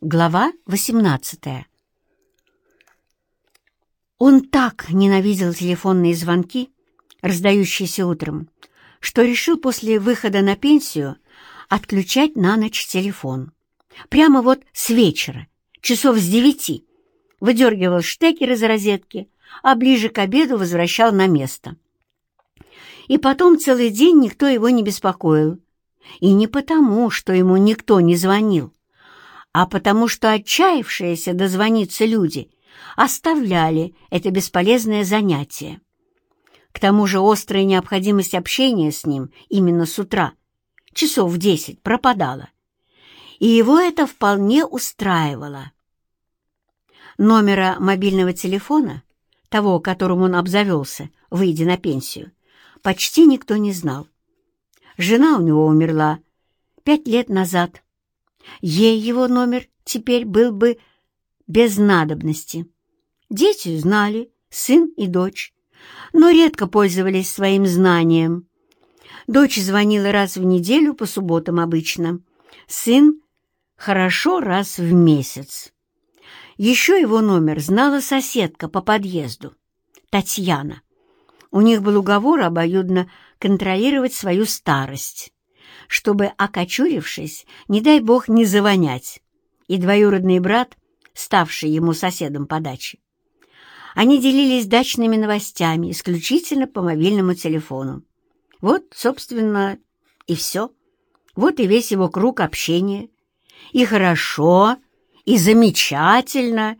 Глава 18 Он так ненавидел телефонные звонки, раздающиеся утром, что решил после выхода на пенсию отключать на ночь телефон. Прямо вот с вечера, часов с девяти, выдергивал штекер из розетки, а ближе к обеду возвращал на место. И потом целый день никто его не беспокоил. И не потому, что ему никто не звонил, а потому что отчаявшиеся дозвониться люди оставляли это бесполезное занятие. К тому же острая необходимость общения с ним именно с утра, часов в десять, пропадала. И его это вполне устраивало. Номера мобильного телефона, того, которым он обзавелся, выйдя на пенсию, почти никто не знал. Жена у него умерла пять лет назад, Ей его номер теперь был бы без надобности. Дети знали, сын и дочь, но редко пользовались своим знанием. Дочь звонила раз в неделю по субботам обычно, сын — хорошо раз в месяц. Еще его номер знала соседка по подъезду, Татьяна. У них был уговор обоюдно контролировать свою старость чтобы, окочурившись, не дай бог не завонять, и двоюродный брат, ставший ему соседом по даче. Они делились дачными новостями исключительно по мобильному телефону. Вот, собственно, и все. Вот и весь его круг общения. И хорошо, и замечательно.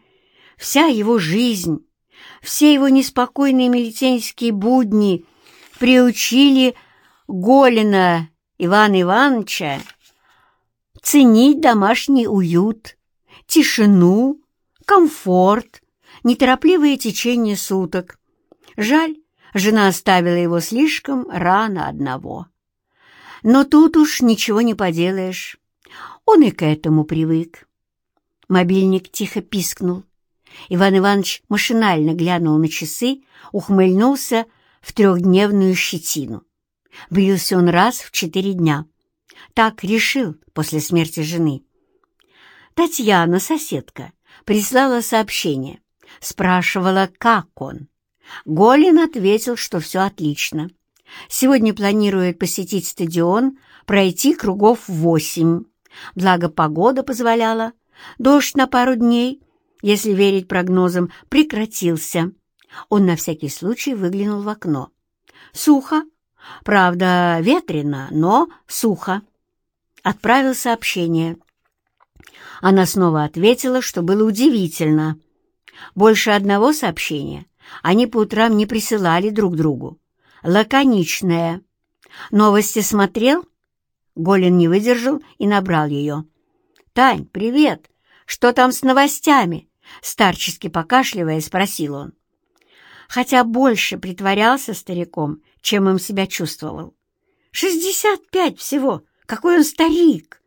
Вся его жизнь, все его неспокойные милицейские будни приучили Голина Ивана Ивановича ценить домашний уют, тишину, комфорт, неторопливое течение суток. Жаль, жена оставила его слишком рано одного. Но тут уж ничего не поделаешь. Он и к этому привык. Мобильник тихо пискнул. Иван Иванович машинально глянул на часы, ухмыльнулся в трехдневную щетину. Бился он раз в четыре дня. Так решил после смерти жены. Татьяна, соседка, прислала сообщение. Спрашивала, как он. Голин ответил, что все отлично. Сегодня планирует посетить стадион, пройти кругов восемь. Благо погода позволяла. Дождь на пару дней, если верить прогнозам, прекратился. Он на всякий случай выглянул в окно. Сухо, Правда, ветрено, но сухо. Отправил сообщение. Она снова ответила, что было удивительно. Больше одного сообщения они по утрам не присылали друг другу. Лаконичное. «Новости смотрел?» Голин не выдержал и набрал ее. «Тань, привет! Что там с новостями?» Старчески покашливая, спросил он. Хотя больше притворялся стариком, чем им себя чувствовал. Шестьдесят пять всего! Какой он старик!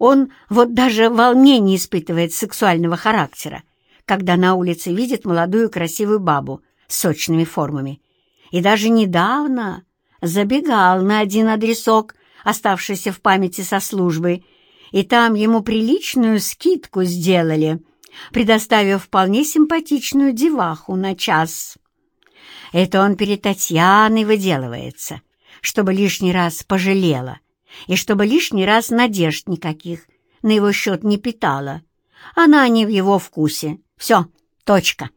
Он вот даже волнение испытывает сексуального характера, когда на улице видит молодую красивую бабу с сочными формами. И даже недавно забегал на один адресок, оставшийся в памяти со службы, и там ему приличную скидку сделали, предоставив вполне симпатичную деваху на час. Это он перед Татьяной выделывается, чтобы лишний раз пожалела и чтобы лишний раз надежд никаких на его счет не питала. Она не в его вкусе. Все, точка.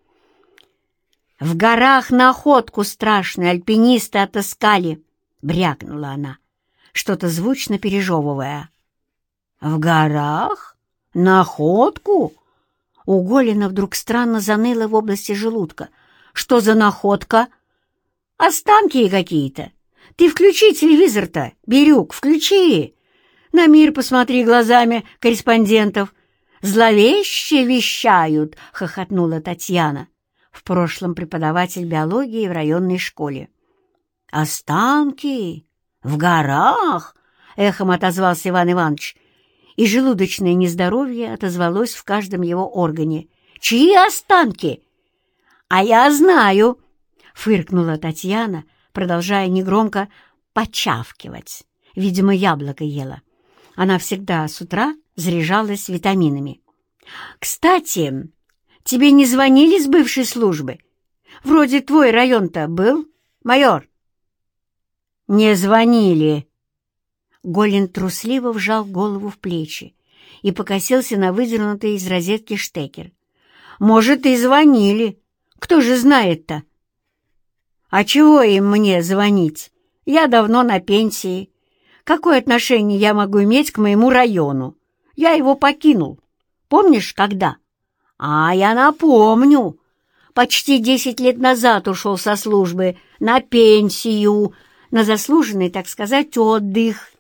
«В горах находку страшную альпинисты отыскали», — брякнула она, что-то звучно пережевывая. «В горах? Находку?» У Голина вдруг странно заныло в области желудка — что за находка? Останки какие-то. Ты включи телевизор-то, Бирюк, включи. На мир посмотри глазами корреспондентов. Зловеще вещают, хохотнула Татьяна, в прошлом преподаватель биологии в районной школе. Останки? В горах? Эхом отозвался Иван Иванович, и желудочное нездоровье отозвалось в каждом его органе. «Чьи останки?» «А я знаю!» — фыркнула Татьяна, продолжая негромко почавкивать. Видимо, яблоко ела. Она всегда с утра заряжалась витаминами. «Кстати, тебе не звонили с бывшей службы? Вроде твой район-то был, майор?» «Не звонили». Голин трусливо вжал голову в плечи и покосился на выдернутый из розетки штекер. «Может, и звонили. Кто же знает-то?» «А чего им мне звонить? Я давно на пенсии. Какое отношение я могу иметь к моему району? Я его покинул. Помнишь, когда?» «А, я напомню. Почти десять лет назад ушел со службы на пенсию, на заслуженный, так сказать, отдых.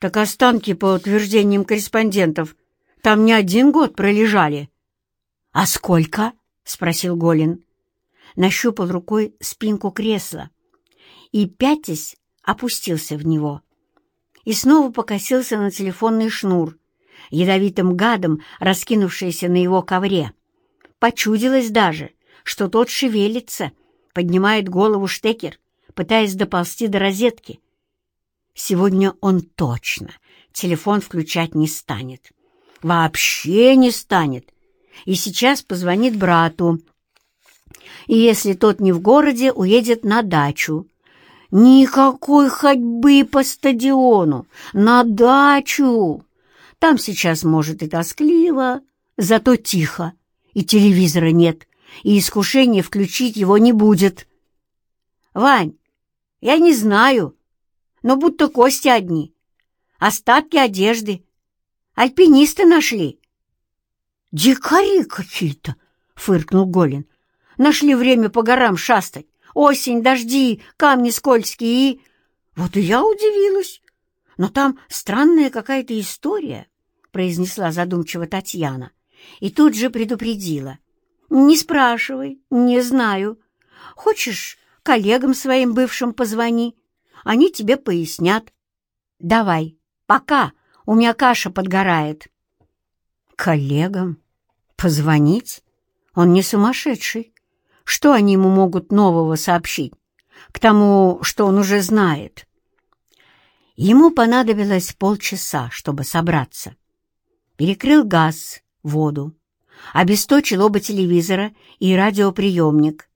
Так останки, по утверждениям корреспондентов, там не один год пролежали. — А сколько? — спросил Голин. Нащупал рукой спинку кресла и, пятясь, опустился в него. И снова покосился на телефонный шнур, ядовитым гадом, раскинувшийся на его ковре. Почудилось даже, что тот шевелится, поднимает голову штекер пытаясь доползти до розетки. Сегодня он точно телефон включать не станет. Вообще не станет. И сейчас позвонит брату. И если тот не в городе, уедет на дачу. Никакой ходьбы по стадиону, на дачу. Там сейчас, может, и тоскливо, зато тихо, и телевизора нет, и искушения включить его не будет. «Вань, я не знаю, но будто кости одни, остатки одежды. Альпинисты нашли. «Дикари какие-то!» — фыркнул Голин. «Нашли время по горам шастать. Осень, дожди, камни скользкие и...» Вот и я удивилась. Но там странная какая-то история, — произнесла задумчиво Татьяна. И тут же предупредила. «Не спрашивай, не знаю. Хочешь, коллегам своим бывшим позвони, они тебе пояснят. Давай, пока, у меня каша подгорает. Коллегам? Позвонить? Он не сумасшедший. Что они ему могут нового сообщить? К тому, что он уже знает. Ему понадобилось полчаса, чтобы собраться. Перекрыл газ, воду, обесточил оба телевизора и радиоприемник,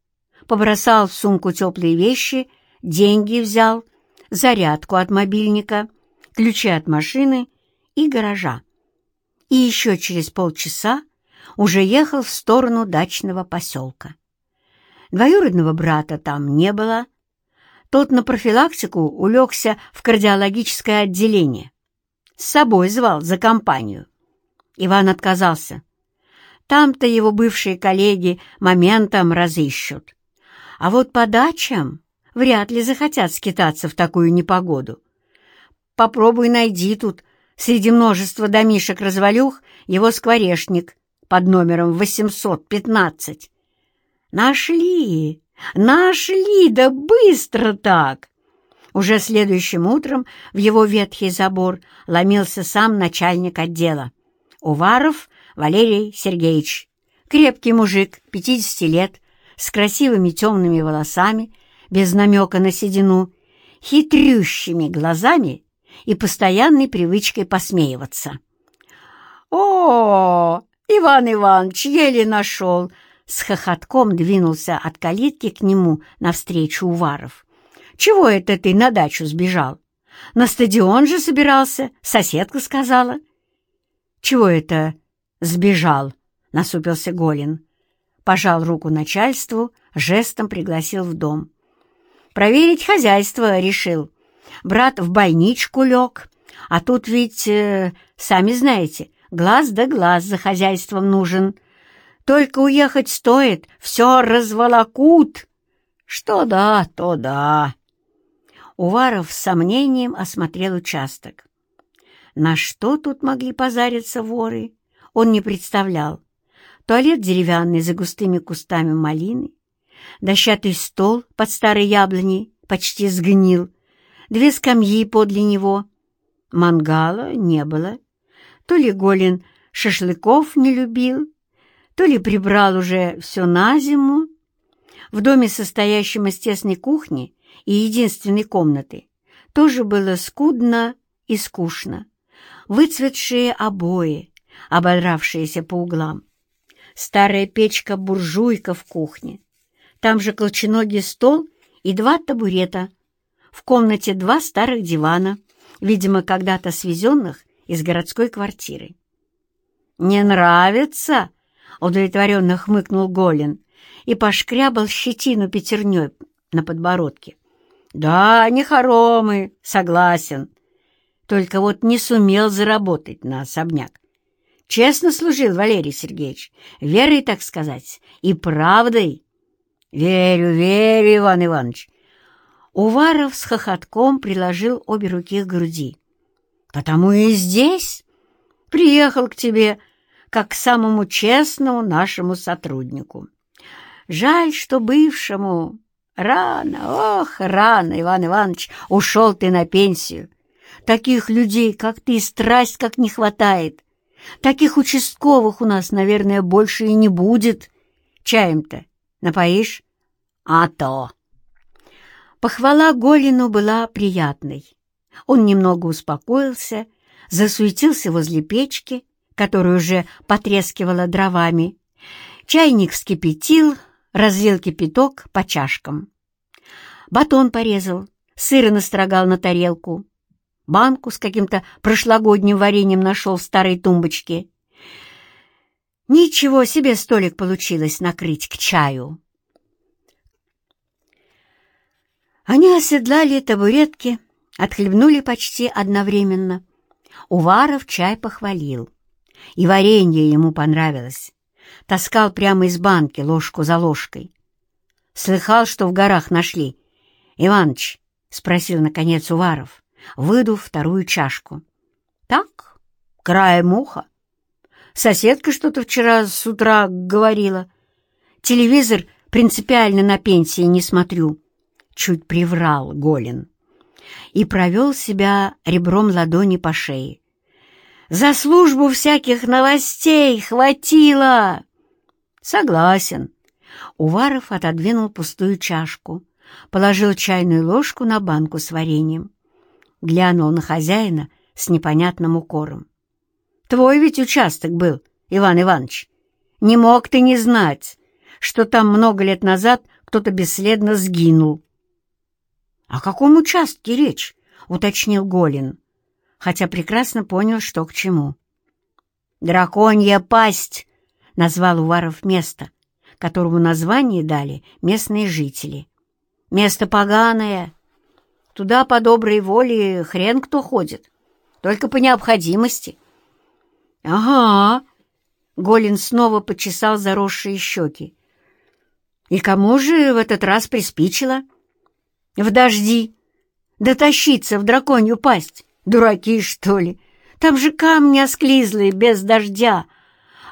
побросал в сумку теплые вещи, деньги взял, зарядку от мобильника, ключи от машины и гаража. И еще через полчаса уже ехал в сторону дачного поселка. Двоюродного брата там не было. Тот на профилактику улегся в кардиологическое отделение. С собой звал за компанию. Иван отказался. Там-то его бывшие коллеги моментом разыщут. А вот по дачам вряд ли захотят скитаться в такую непогоду. Попробуй найди тут среди множества домишек-развалюх его скворечник под номером 815. Нашли, нашли, да быстро так! Уже следующим утром в его ветхий забор ломился сам начальник отдела. Уваров Валерий Сергеевич. Крепкий мужик, 50 лет, с красивыми темными волосами, без намека на седину, хитрющими глазами и постоянной привычкой посмеиваться. «О, Иван Иванович, еле нашел!» С хохотком двинулся от калитки к нему навстречу Уваров. «Чего это ты на дачу сбежал? На стадион же собирался, соседка сказала». «Чего это сбежал?» — насупился Голин пожал руку начальству, жестом пригласил в дом. Проверить хозяйство решил. Брат в больничку лег, а тут ведь, э, сами знаете, глаз да глаз за хозяйством нужен. Только уехать стоит, все разволокут. Что да, то да. Уваров с сомнением осмотрел участок. На что тут могли позариться воры, он не представлял туалет деревянный за густыми кустами малины, дощатый стол под старой яблоней почти сгнил, две скамьи подле него. Мангала не было. То ли Голин шашлыков не любил, то ли прибрал уже все на зиму. В доме, состоящем из тесной кухни и единственной комнаты, тоже было скудно и скучно. Выцветшие обои, ободравшиеся по углам. Старая печка-буржуйка в кухне. Там же колченогий стол и два табурета. В комнате два старых дивана, видимо, когда-то свезенных из городской квартиры. «Не нравится?» — удовлетворенно хмыкнул Голин и пошкрябал щетину пятерней на подбородке. «Да, не хоромы, согласен. Только вот не сумел заработать на особняк. Честно служил Валерий Сергеевич, верой, так сказать, и правдой. Верю, верю, Иван Иванович. Уваров с хохотком приложил обе руки к груди. Потому и здесь приехал к тебе, как к самому честному нашему сотруднику. Жаль, что бывшему рано, ох, рано, Иван Иванович, ушел ты на пенсию. Таких людей, как ты, страсть как не хватает. Таких участковых у нас, наверное, больше и не будет. Чаем-то напоишь? А то. Похвала Голину была приятной. Он немного успокоился, засуетился возле печки, которая уже потрескивала дровами. Чайник вскипятил, разлил кипяток по чашкам. Батон порезал, сыра настрогал на тарелку. Банку с каким-то прошлогодним вареньем нашел в старой тумбочке. Ничего себе столик получилось накрыть к чаю. Они оседлали табуретки, отхлебнули почти одновременно. Уваров чай похвалил. И варенье ему понравилось. Таскал прямо из банки ложку за ложкой. Слыхал, что в горах нашли. «Иваныч», — спросил наконец Уваров, выдув вторую чашку. «Так, краем уха. Соседка что-то вчера с утра говорила. Телевизор принципиально на пенсии не смотрю». Чуть приврал Голин и провел себя ребром ладони по шее. «За службу всяких новостей хватило!» «Согласен». Уваров отодвинул пустую чашку, положил чайную ложку на банку с вареньем глянул на хозяина с непонятным укором. «Твой ведь участок был, Иван Иванович. Не мог ты не знать, что там много лет назад кто-то бесследно сгинул». «О каком участке речь?» — уточнил Голин, хотя прекрасно понял, что к чему. «Драконья пасть!» — назвал Уваров место, которому название дали местные жители. «Место поганое, Туда по доброй воле хрен кто ходит, только по необходимости. — Ага, — Голин снова почесал заросшие щеки. — И кому же в этот раз приспичило? — В дожди. Дотащиться в драконью пасть. Дураки, что ли? Там же камни осклизлые, без дождя.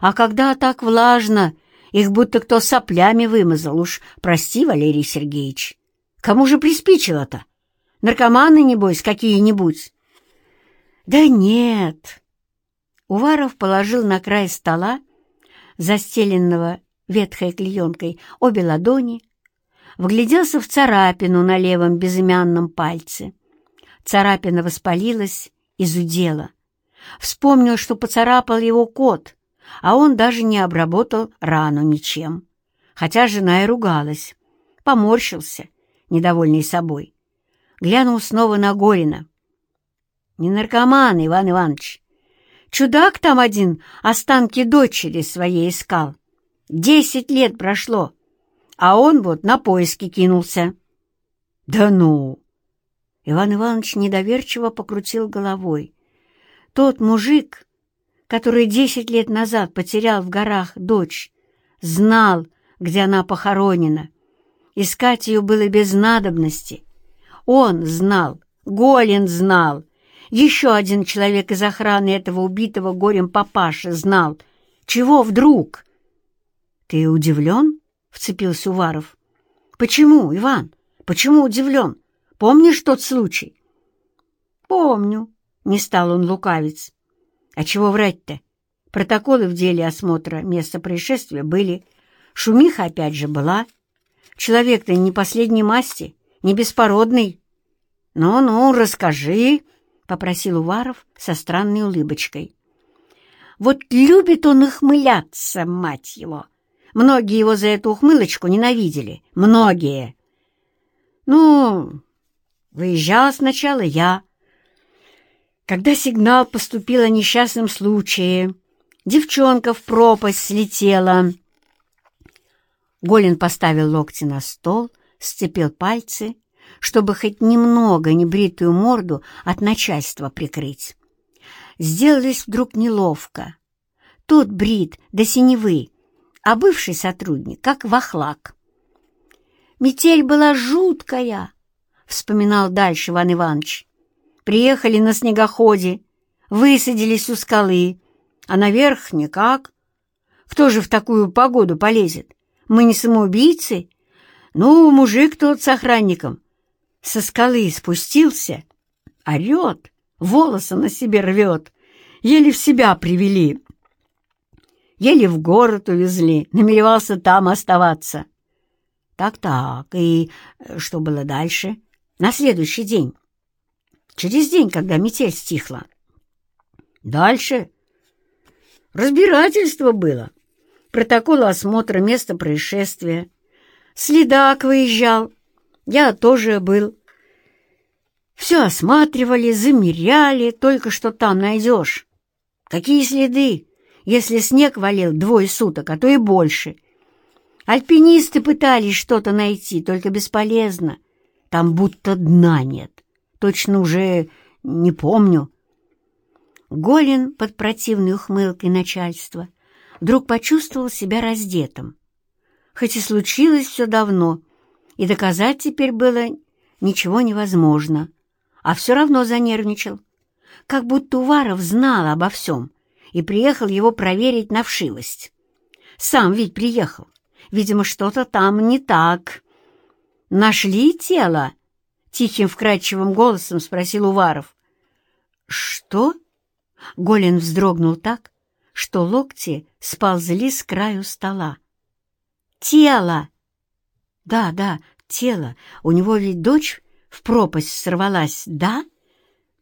А когда так влажно, их будто кто соплями вымазал. Уж прости, Валерий Сергеевич. Кому же приспичило-то? Наркоманы, небось, какие-нибудь?» «Да нет». Уваров положил на край стола, застеленного ветхой клеенкой, обе ладони, вгляделся в царапину на левом безымянном пальце. Царапина воспалилась и зудела. Вспомнил, что поцарапал его кот, а он даже не обработал рану ничем. Хотя жена и ругалась. Поморщился, недовольный собой глянул снова на Горина. «Не наркоман, Иван Иванович. Чудак там один останки дочери своей искал. Десять лет прошло, а он вот на поиски кинулся». «Да ну!» Иван Иванович недоверчиво покрутил головой. «Тот мужик, который десять лет назад потерял в горах дочь, знал, где она похоронена. Искать ее было без надобности. Он знал, Голин знал, еще один человек из охраны этого убитого горем папаши знал. Чего вдруг? — Ты удивлен? — вцепился Уваров. — Почему, Иван? Почему удивлен? Помнишь тот случай? — Помню, — не стал он лукавец. — А чего врать-то? Протоколы в деле осмотра места происшествия были. Шумиха опять же была. Человек-то не последней масти, не беспородный. «Ну-ну, расскажи», — попросил Уваров со странной улыбочкой. Вот любит он ухмыляться, мать его. Многие его за эту ухмылочку ненавидели. Многие. Ну, выезжала сначала я. Когда сигнал поступил о несчастном случае, девчонка в пропасть слетела. Голин поставил локти на стол, сцепил пальцы, чтобы хоть немного небритую морду от начальства прикрыть. Сделалось вдруг неловко. Тот брит до синевы, а бывший сотрудник как вахлак. «Метель была жуткая», — вспоминал дальше Иван Иванович. «Приехали на снегоходе, высадились у скалы, а наверх никак. Кто же в такую погоду полезет? Мы не самоубийцы? Ну, мужик тот с охранником со скалы спустился, орет, волосы на себе рвет, еле в себя привели. Еле в город увезли, намеревался там оставаться. Так-так, и э, что было дальше? На следующий день. Через день, когда метель стихла. Дальше разбирательство было. Протокол осмотра места происшествия. Следак выезжал. Я тоже был. Все осматривали, замеряли, только что там найдешь. Какие следы, если снег валил двое суток, а то и больше. Альпинисты пытались что-то найти, только бесполезно. Там будто дна нет. Точно уже не помню. Голин под противной ухмылкой начальства вдруг почувствовал себя раздетым. Хоть и случилось все давно, и доказать теперь было ничего невозможно а все равно занервничал. Как будто Уваров знал обо всем и приехал его проверить на вшивость. Сам ведь приехал. Видимо, что-то там не так. «Нашли тело?» — тихим вкрадчивым голосом спросил Уваров. «Что?» — Голин вздрогнул так, что локти сползли с краю стола. «Тело!» «Да, да, тело. У него ведь дочь в пропасть сорвалась, да?»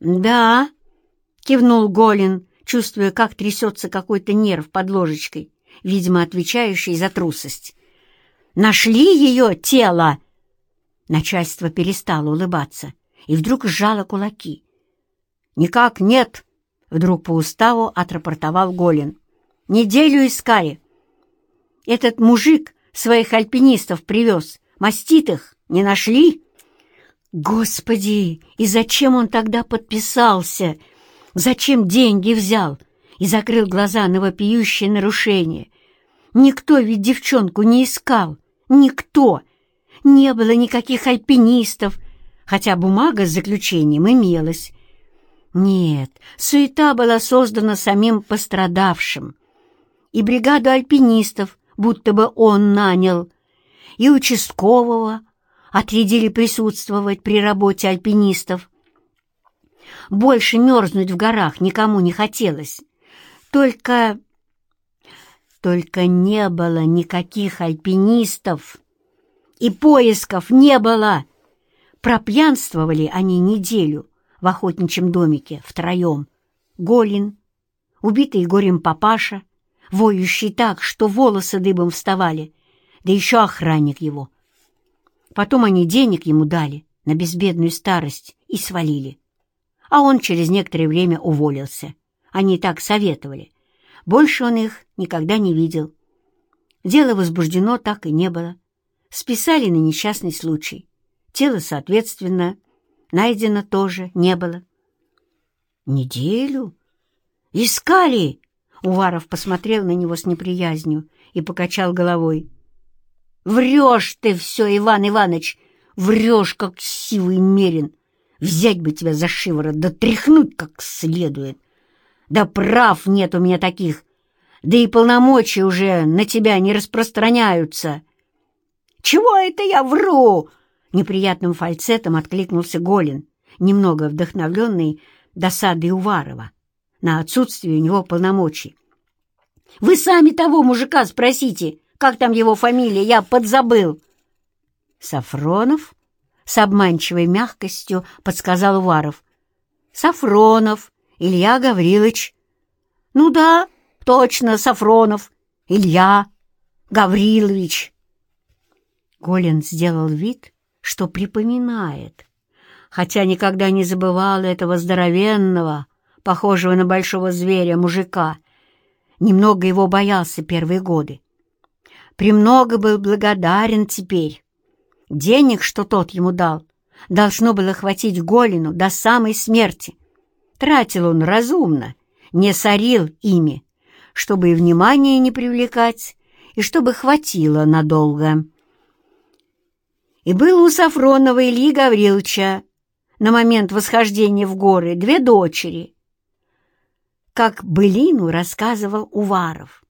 «Да», — кивнул Голин, чувствуя, как трясется какой-то нерв под ложечкой, видимо, отвечающий за трусость. «Нашли ее тело!» Начальство перестало улыбаться и вдруг сжало кулаки. «Никак нет!» — вдруг по уставу отрапортовал Голин. «Неделю искали. Этот мужик своих альпинистов привез, маститых не нашли?» Господи, и зачем он тогда подписался? Зачем деньги взял и закрыл глаза на вопиющее нарушение? Никто ведь девчонку не искал. Никто. Не было никаких альпинистов, хотя бумага с заключением имелась. Нет, суета была создана самим пострадавшим. И бригаду альпинистов будто бы он нанял, и участкового, отрядили присутствовать при работе альпинистов. Больше мерзнуть в горах никому не хотелось. Только... Только не было никаких альпинистов. И поисков не было. Пропьянствовали они неделю в охотничьем домике втроем. Голин, убитый горем папаша, воющий так, что волосы дыбом вставали, да еще охранник его — Потом они денег ему дали на безбедную старость и свалили. А он через некоторое время уволился. Они так советовали. Больше он их никогда не видел. Дело возбуждено так и не было. Списали на несчастный случай. Тело, соответственно, найдено тоже не было. «Неделю? Искали!» Уваров посмотрел на него с неприязнью и покачал головой. Врешь ты все, Иван Иванович, врешь, как сивый мерин. Взять бы тебя за шиворот, да тряхнуть как следует. Да прав нет у меня таких, да и полномочия уже на тебя не распространяются. Чего это я вру? Неприятным фальцетом откликнулся Голин, немного вдохновленный досадой Уварова на отсутствие у него полномочий. «Вы сами того мужика спросите, как там его фамилия? Я подзабыл. Сафронов? С обманчивой мягкостью подсказал Уваров. Сафронов Илья Гаврилович. Ну да, точно, Сафронов, Илья, Гаврилович. Голин сделал вид, что припоминает, хотя никогда не забывал этого здоровенного, похожего на большого зверя, мужика. Немного его боялся первые годы. Премного был благодарен теперь. Денег, что тот ему дал, должно было хватить Голину до самой смерти. Тратил он разумно, не сорил ими, чтобы и внимание не привлекать, и чтобы хватило надолго. И было у Сафронова Ильи Гавриловича на момент восхождения в горы две дочери, как былину рассказывал Уваров.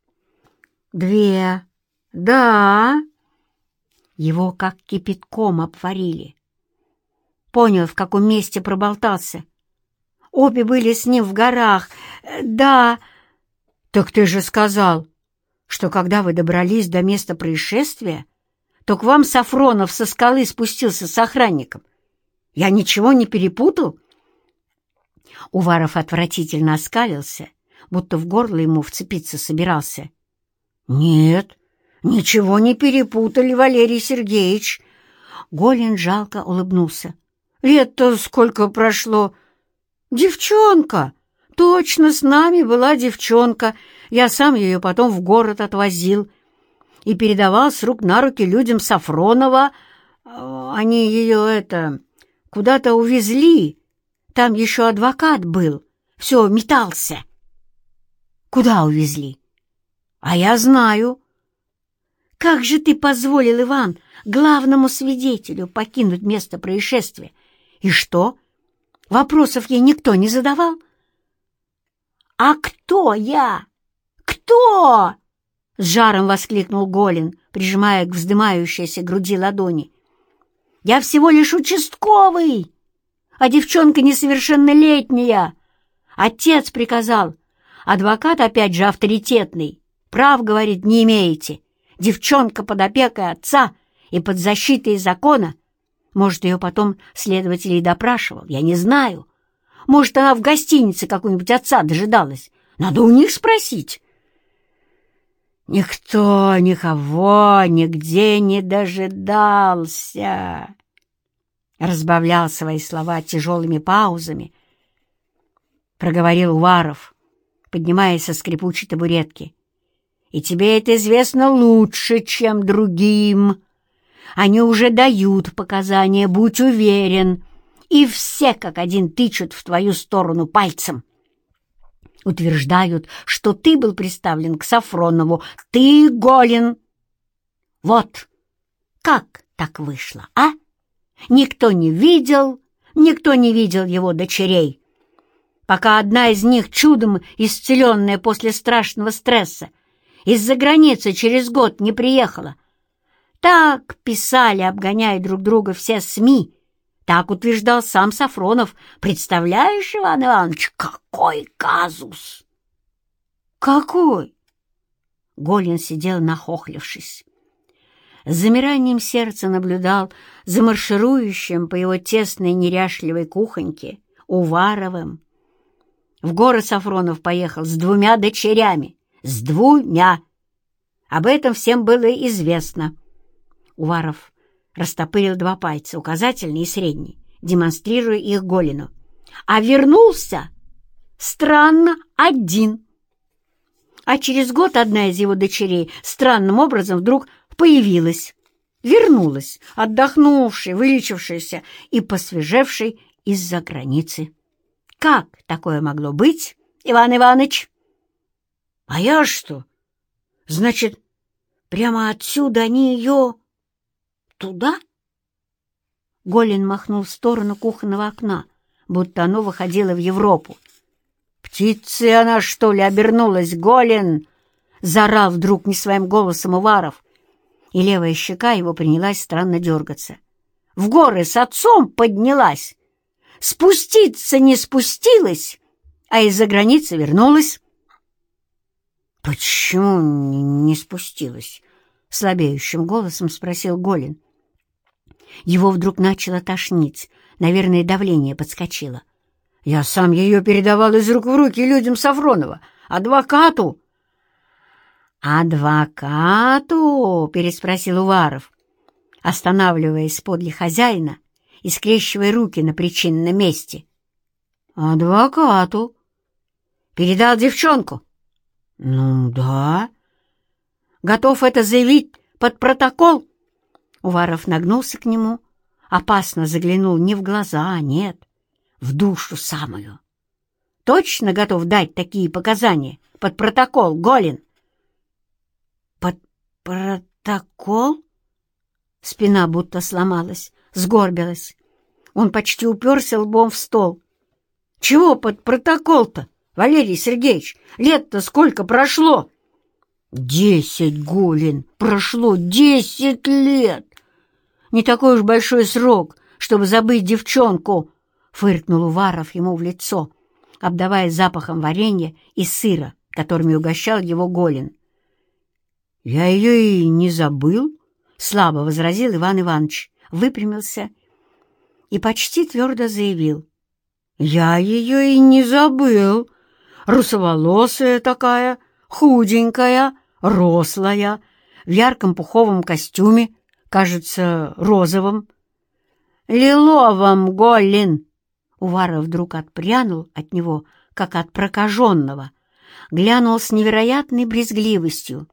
«Две, да!» Его как кипятком обварили. Понял, в каком месте проболтался. Обе были с ним в горах. Да. Так ты же сказал, что когда вы добрались до места происшествия, то к вам Сафронов со скалы спустился с охранником. Я ничего не перепутал? Уваров отвратительно оскалился, будто в горло ему вцепиться собирался. «Нет, ничего не перепутали, Валерий Сергеевич!» Голин жалко улыбнулся. «Лет-то сколько прошло? Девчонка! Точно, с нами была девчонка. Я сам ее потом в город отвозил и передавал с рук на руки людям Сафронова. Они ее, это, куда-то увезли, там еще адвокат был, все метался. Куда увезли? А я знаю. Как же ты позволил, Иван, главному свидетелю покинуть место происшествия? И что? Вопросов ей никто не задавал? А кто я? Кто? С жаром воскликнул Голин, прижимая к вздымающейся груди ладони. Я всего лишь участковый а девчонка несовершеннолетняя. Отец приказал. Адвокат опять же авторитетный. Прав, говорит, не имеете. Девчонка под опекой отца и под защитой закона. Может, ее потом следователь и допрашивал, я не знаю. Может, она в гостинице какой-нибудь отца дожидалась. Надо у них спросить. Никто никого нигде не дожидался разбавлял свои слова тяжелыми паузами, проговорил Уваров, поднимаясь со скрипучей табуретки. «И тебе это известно лучше, чем другим. Они уже дают показания, будь уверен, и все как один тычут в твою сторону пальцем. Утверждают, что ты был приставлен к Сафронову, ты голен. Вот как так вышло, а?» Никто не видел, никто не видел его дочерей, пока одна из них, чудом исцеленная после страшного стресса, из-за границы через год не приехала. Так писали, обгоняя друг друга все СМИ, так утверждал сам Сафронов. Представляешь, Иван Иванович, какой казус! Какой? Голин сидел нахохлившись с замиранием сердца наблюдал за марширующим по его тесной неряшливой кухоньке Уваровым. В город Сафронов поехал с двумя дочерями. С двумя! Об этом всем было известно. Уваров растопырил два пальца, указательный и средний, демонстрируя их Голину. А вернулся, странно, один. А через год одна из его дочерей странным образом вдруг появилась, вернулась, отдохнувшей, вылечившейся и посвежевшей из-за границы. Как такое могло быть, Иван Иванович? А я что? Значит, прямо отсюда они ее... туда? Голин махнул в сторону кухонного окна, будто оно выходило в Европу. «Птицей она, что ли, обернулась, Голин?» — заорал вдруг не своим голосом Уваров и левая щека его принялась странно дергаться. «В горы с отцом поднялась! Спуститься не спустилась, а из-за границы вернулась!» «Почему не спустилась?» — слабеющим голосом спросил Голин. Его вдруг начало тошнить, наверное, давление подскочило. «Я сам ее передавал из рук в руки людям Сафронова, адвокату, «Адвокату?» — переспросил Уваров, останавливаясь подле хозяина и скрещивая руки на причинном месте. «Адвокату». «Передал девчонку?» «Ну, да». «Готов это заявить под протокол?» Уваров нагнулся к нему, опасно заглянул не в глаза, нет, в душу самую. «Точно готов дать такие показания под протокол, Голин?» «Под протокол?» Спина будто сломалась, сгорбилась. Он почти уперся лбом в стол. «Чего под протокол-то, Валерий Сергеевич? Лет-то сколько прошло?» «Десять, Гулин! Прошло десять лет!» «Не такой уж большой срок, чтобы забыть девчонку!» — фыркнул Уваров ему в лицо, обдавая запахом варенья и сыра, которыми угощал его Голин. «Я ее и не забыл», — слабо возразил Иван Иванович, выпрямился и почти твердо заявил. «Я ее и не забыл. Русоволосая такая, худенькая, рослая, в ярком пуховом костюме, кажется, розовом. «Лиловом, Голлин!» Увара вдруг отпрянул от него, как от прокаженного, глянул с невероятной брезгливостью.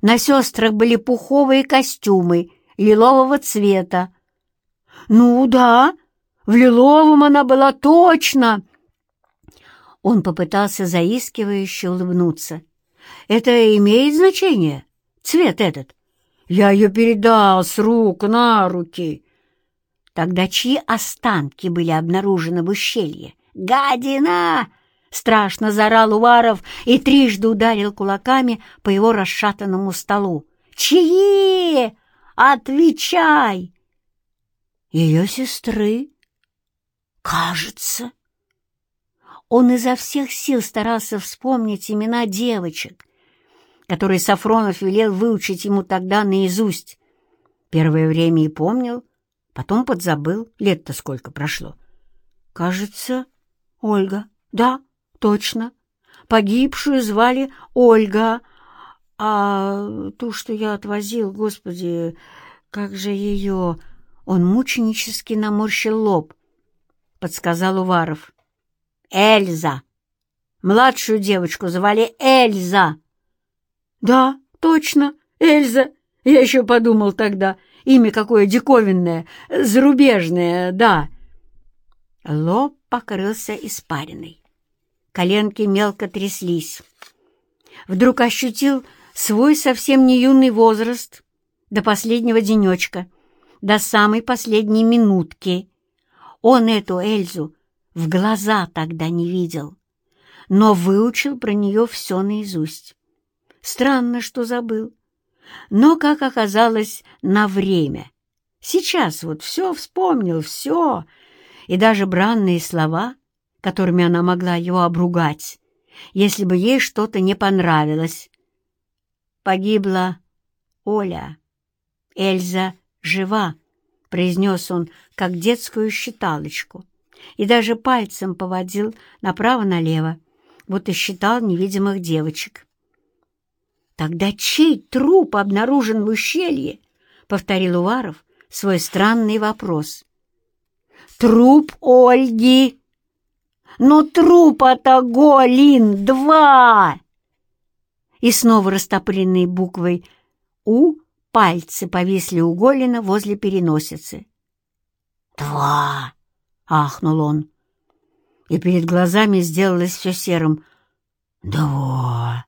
На сестрах были пуховые костюмы лилового цвета. «Ну да, в лиловом она была точно!» Он попытался заискивающе улыбнуться. «Это имеет значение? Цвет этот? Я ее передал с рук на руки!» Тогда чьи останки были обнаружены в ущелье? «Гадина!» — страшно заорал Уваров и трижды ударил кулаками по его расшатанному столу. «Чьи? Отвечай!» «Ее сестры?» «Кажется». Он изо всех сил старался вспомнить имена девочек, которые Сафронов велел выучить ему тогда наизусть. Первое время и помнил, Потом подзабыл, лет-то сколько прошло. Кажется, Ольга. Да, точно. Погибшую звали Ольга. А ту, что я отвозил, господи, как же ее... Он мученически наморщил лоб, подсказал Уваров. Эльза. Младшую девочку звали Эльза. Да, точно, Эльза. Я еще подумал тогда, Имя какое диковинное, зарубежное, да. Лоб покрылся испариной. Коленки мелко тряслись. Вдруг ощутил свой совсем не юный возраст до последнего денечка, до самой последней минутки. Он эту Эльзу в глаза тогда не видел, но выучил про нее все наизусть. Странно, что забыл но, как оказалось, на время. Сейчас вот все вспомнил, все, и даже бранные слова, которыми она могла его обругать, если бы ей что-то не понравилось. Погибла Оля. Эльза жива, произнес он, как детскую считалочку, и даже пальцем поводил направо-налево, будто считал невидимых девочек. «Тогда чей труп обнаружен в ущелье?» — повторил Уваров свой странный вопрос. «Труп Ольги!» «Но трупа-то, Голин, два!» И снова растопыренной буквой «У» пальцы повисли у Голина возле переносицы. «Два!» — ахнул он. И перед глазами сделалось все серым. «Два!»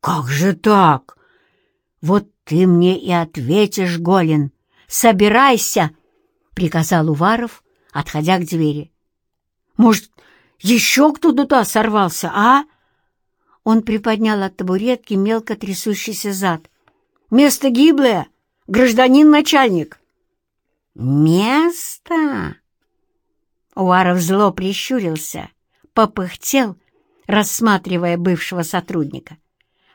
«Как же так?» «Вот ты мне и ответишь, Голин. Собирайся!» — приказал Уваров, отходя к двери. «Может, еще кто туда сорвался, а?» Он приподнял от табуретки мелко трясущийся зад. «Место гиблое, гражданин начальник!» «Место?» Уваров зло прищурился, попыхтел, рассматривая бывшего сотрудника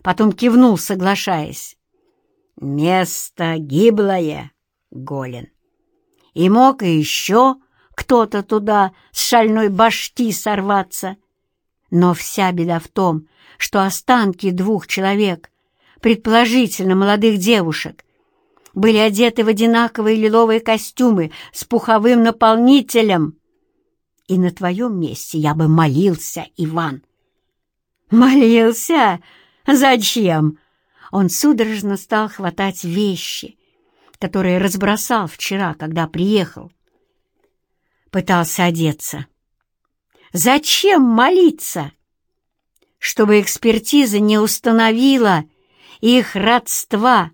потом кивнул, соглашаясь. «Место гиблое, Голен. И мог еще кто-то туда с шальной башки сорваться. Но вся беда в том, что останки двух человек предположительно молодых девушек, были одеты в одинаковые лиловые костюмы с пуховым наполнителем. И на твоем месте я бы молился, Иван. Молился? Зачем? Он судорожно стал хватать вещи, которые разбросал вчера, когда приехал. Пытался одеться. Зачем молиться? Чтобы экспертиза не установила их родства